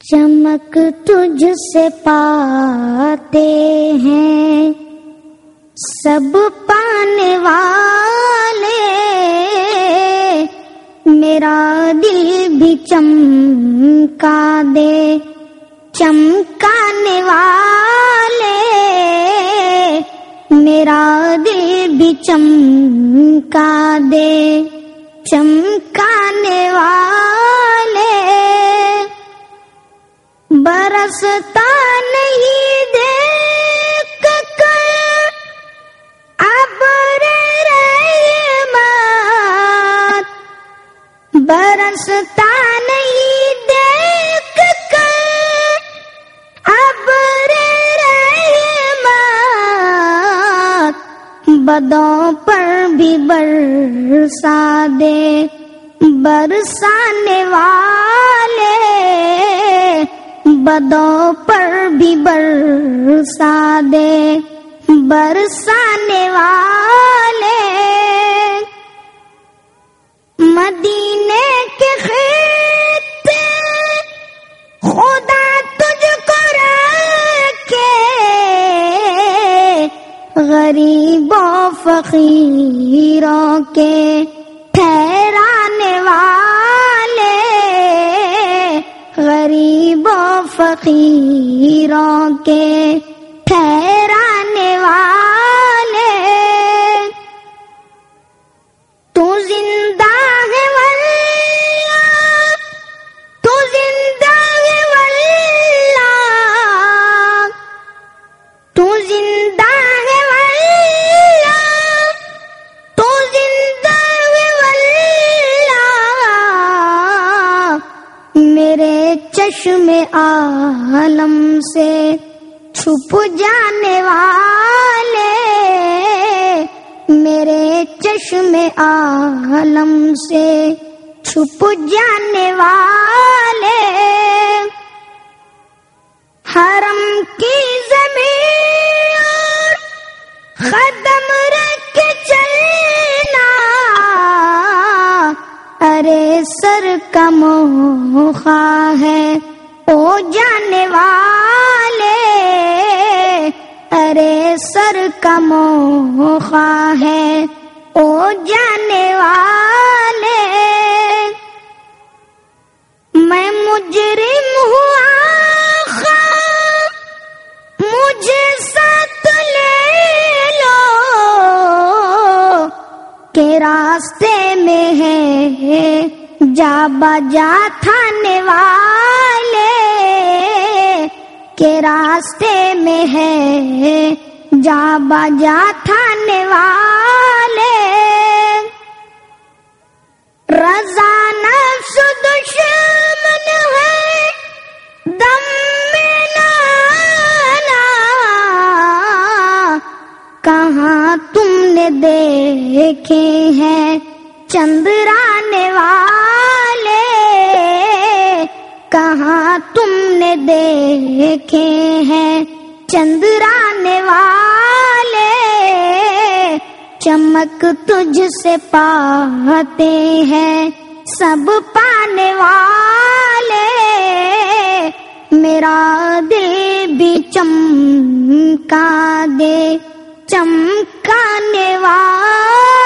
चमक तुझसे पाते हैं। सब पाने वाले, मेरा दिल भी चमका दे। चमकाने वाले, मेरा दिल भी चमका दे। चमकाने वाले बरसता नहीं देख कर अब रहमत बरसता नहीं देख कर बदों पर भी बरसा दे, बरसाने वाले बदों पर भी बरसा दे बरसाने वाले। मदीने के खेत खुदा तुझको रखे। गरीबों, फकीरों के ठहराने फकीरों के चश्मे आलम से छुप जाने वाले मेरे चश्मे आलम से छुप जाने वाले। हरम की ज़मीन और अरे सर का मोखा है, ओ जाने वाले। अरे सर का मोखा है, ओ जाने वाले। मैं मुजरिम हुआ, मुझे साथ ले लो। के रास्ते में है, जा बजा थाने वाले के रास्ते में है, जा बजा थाने वाले। रजा नफ्स दुश्मन है, दम में नाना। कहाँ तुमने देखे हैं चंद्राने वाले, कहाँ तुमने देखे हैं? चंद्राने वाले, चमक तुझसे पाते हैं। सब पाने वाले, मेरा दिल भी चमका दे चमकाने वाले।